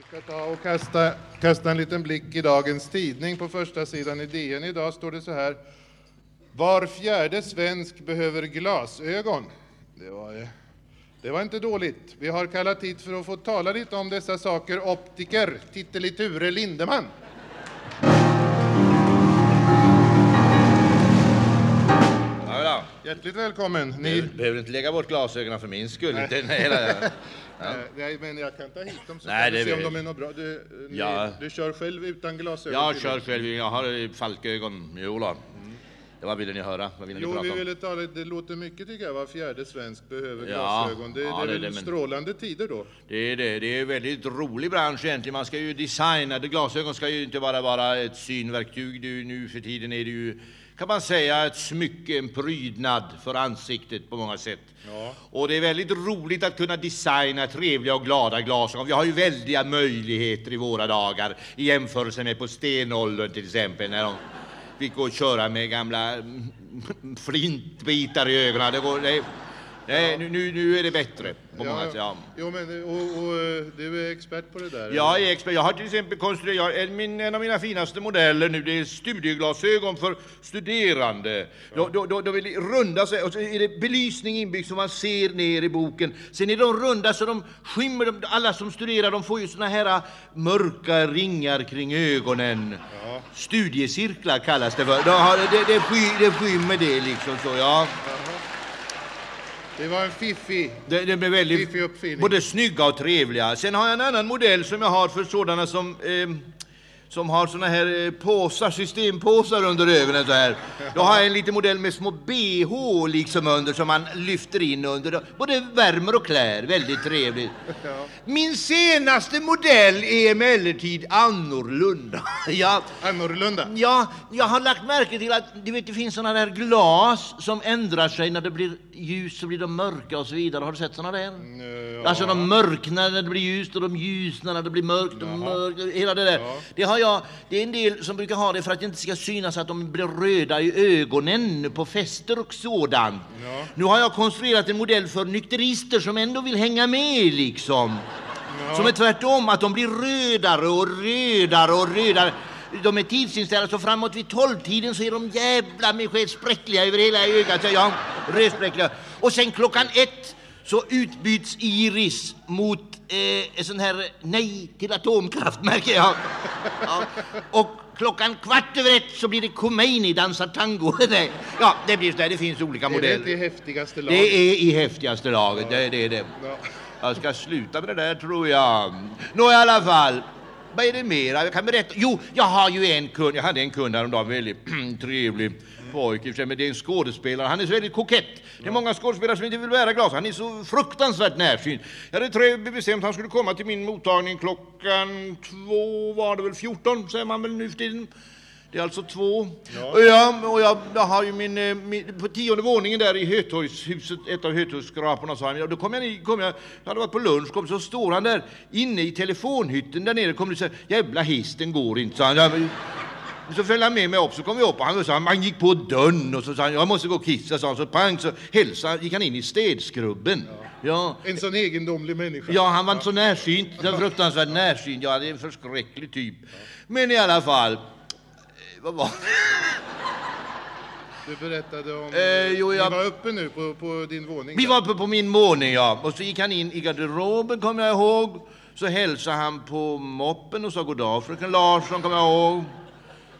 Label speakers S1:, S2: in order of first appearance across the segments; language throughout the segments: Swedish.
S1: Vi ska ta och kasta, kasta en liten blick i dagens tidning. På första sidan i DN idag står det så här. Var fjärde svensk behöver glasögon. Det var, eh, det var inte dåligt. Vi har kallat hit för att få tala lite om dessa saker optiker Titteliture Lindeman. Hjärtligt välkommen.
S2: Ni behöver inte lägga bort glasögonen för min skull. Inte, nej, nej, nej.
S1: Eh, nej, men jag kan ta hit dem så
S2: Nej,
S1: kan vi se om
S2: vill-
S1: de är något bra. Du, ni,
S2: Ja.
S1: du kör själv utan glasögon?
S2: Jag kör själv, jag har falkögon. Jo då. Det Vad ville ni höra? Vad ville ni
S1: Jo,
S2: prata
S1: vi ville tala, det låter mycket tycker jag, var fjärde svensk behöver
S2: Ja,
S1: glasögon. Det,
S2: ja,
S1: det är väl
S2: det,
S1: strålande tider då?
S2: Det är det. Det är en väldigt rolig bransch egentligen. Man ska ju designa. Glasögon ska ju inte bara vara ett synverktyg. Det nu för tiden är det ju, kan man säga, ett smycke, en prydnad för ansiktet på många sätt.
S1: Ja.
S2: Och det är väldigt roligt att kunna designa trevliga och glada glasögon. Vi har ju väldiga möjligheter i våra dagar i jämförelse med på stenåldern till exempel när de fick gå och köra med gamla mm, flintbitar i ögonen. Det går, det, nej, nu, nu, nu är det bättre på många sätt. Ja.
S1: Jo, men och, och, eh, du är expert på det där?
S2: Jag är expert. Jag har till exempel konstruerat, en, min, en av mina finaste modeller nu, det är studieglasögon för studerande. Då, då, då vill det runda sig, och så är det belysning inbyggd så man ser ner i boken. Sen är de runda så de skymmer, de, alla som studerar de får ju såna här äh, mörka ringar kring ögonen.
S1: Ja.
S2: Studiecirklar kallas det för. Då har det, det, det, sky, det skymmer det liksom så, ja.
S1: Det var en fiffig...
S2: Det, det blir väldigt
S1: Fiffig uppfinning.
S2: både snygga och trevliga. Sen har jag en annan modell som jag har för sådana som eh, som har såna här eh, påsar, systempåsar under ögonen så här. Då har jag en liten modell med små bh liksom under som man lyfter in under. Både värmer och klär. Väldigt trevligt. Min senaste modell är emellertid annorlunda. ja,
S1: Annorlunda.
S2: Ja, jag har lagt märke till att du vet, det finns såna där glas som ändrar sig när det blir ljus så blir de mörka och så vidare. Har du sett såna där?
S1: Eh,
S2: Alltså de mörknar när det blir ljust och de ljusnar när det blir mörkt. Och mörkt hela det där.
S1: Ja.
S2: Det har jag, det är en del som brukar ha det för att det inte ska synas att de blir röda i ögonen på fester och sådant.
S1: Ja.
S2: Nu har jag konstruerat en modell för nykterister som ändå vill hänga med liksom. Som är tvärtom, att de blir rödare och rödare och rödare. De är tidsinställda så framåt vid tolvtiden så är de jävla med sked spräckliga över hela ögat. Så ja, rödspräckliga. Och sen klockan ett så utbyts iris mot eh, sån här nej till atomkraft märker jag. Ja. Och klockan kvart över ett så blir det Khomeini dansar tango. Ja, det blir så där. Det finns olika
S1: Är det
S2: modeller.
S1: inte i häftigaste laget?
S2: Det är i häftigaste laget, det, det är det.
S1: Ja.
S2: Jag ska sluta med det där tror jag. Nå i alla fall. Vad är det mera jag kan berätta? Jo, jag har ju en kund. Jag hade en kund häromdagen, väldigt trevlig pojke i och för sig, men det är en skådespelare. Han är så väldigt kokett. Det är många skådespelare som inte vill bära glas. Han är så fruktansvärt närsynt. Jag hade tre bestämt han skulle komma till min mottagning klockan två, var det väl 14, säger man väl nu för tiden. Det är alltså två.
S1: Ja.
S2: Och jag, och jag, jag har ju min, eh, min, på tionde våningen där i Hötorgshuset, ett av Hötorgsskraporna, sa han. Ja, Då kom jag, kom jag, jag hade varit på lunch, kom, så står han där inne i telefonhytten där nere. Kom det så här, jävla hiss, den går inte, sa han. Ja, så följde han med mig upp, så kom vi upp och han, sa, han gick på dörren och så sa han, jag måste gå och kissa, sa han. Så pang, så hälsade, gick han in i städskrubben. Ja.
S1: En sån egendomlig människa.
S2: Ja, han var inte så närsynt. Så fruktansvärt närsynt. Ja, det är en förskräcklig typ. Men i alla fall, eh, vad var?
S1: Du berättade om...
S2: Eh, jo, jag-
S1: Ni var uppe nu på, på din våning.
S2: Vi
S1: där.
S2: var uppe på min våning, ja. Och så gick han in i garderoben, kommer jag ihåg. Så hälsade han på moppen och sa god dag, fröken Larsson, kommer jag ihåg.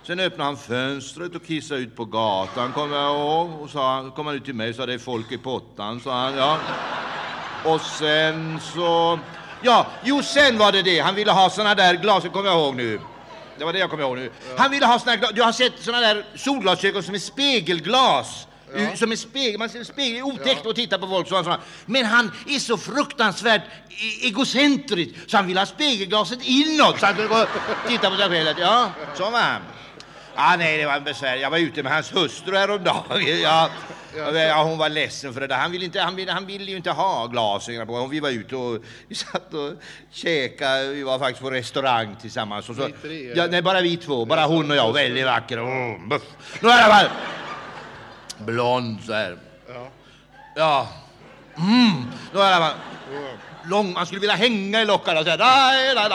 S2: Sen öppnade han fönstret och kissade ut på gatan, kommer jag ihåg. Och sa, kom han ut till mig och sa det är folk i pottan, sa han. Ja. Och sen så... Ja, jo, sen var det det. Han ville ha såna där glas, det kommer jag ihåg nu. Det var det jag kommer ihåg nu. Han ville ha såna glas. Du har sett såna där solglasögon som är spegelglas.
S1: Ja.
S2: Som en spegel, man ser spegel, otäckt att titta på folk så, så. Men han är så fruktansvärt e- egocentrisk så han vill ha spegelglaset inåt så han kunde gå och titta på sig själv. Ja, så var han. Ja, nej, det var besvärligt. Jag var ute med hans hustru häromdagen. Ja, ja, hon var ledsen för det där. Han ville, inte, han ville, han ville ju inte ha glasögon på. Vi var ute och vi satt och käkade. Vi var faktiskt på restaurang tillsammans. Och så,
S1: tre,
S2: ja, nej, bara vi två. Bara hon och jag. Väldigt vacker. Oh, buff. Nå, i alla fall. Blond så här.
S1: Ja.
S2: Ja. Mm. Nå, i alla fall. Lång, man skulle vilja hänga i lockarna och säga nej, nej,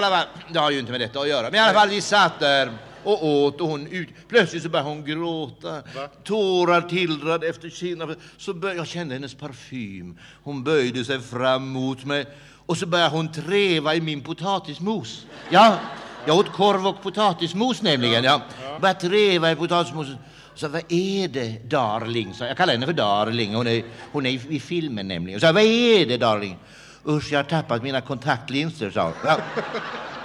S2: nej. Det har ju inte med detta att göra. Men i alla fall, vi satt där och åt och hon ut. Plötsligt så började hon gråta.
S1: Va?
S2: Tårar tillrade efter kinderna. Så började, jag kände hennes parfym. Hon böjde sig fram mot mig och så började hon treva i min potatismos. Ja, jag åt korv och potatismos nämligen. Ja. Började treva i potatismosen. Så vad är det, darling? Så jag kallar henne för darling. Hon är, hon är i, i filmen nämligen. Så vad är det, darling? Usch, jag har tappat mina kontaktlinser, sa hon. Ja.